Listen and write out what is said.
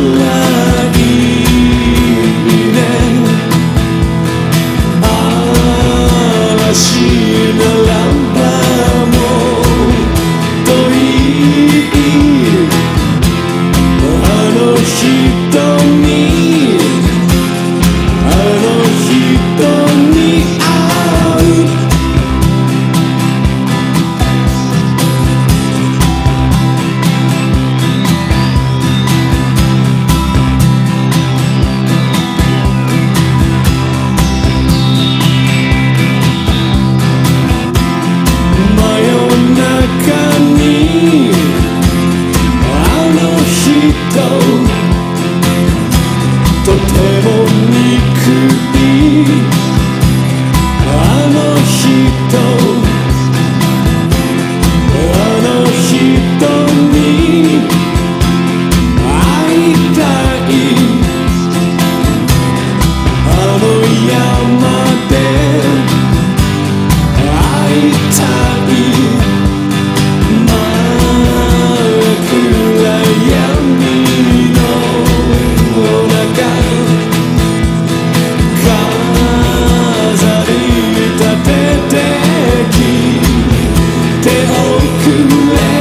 love. to.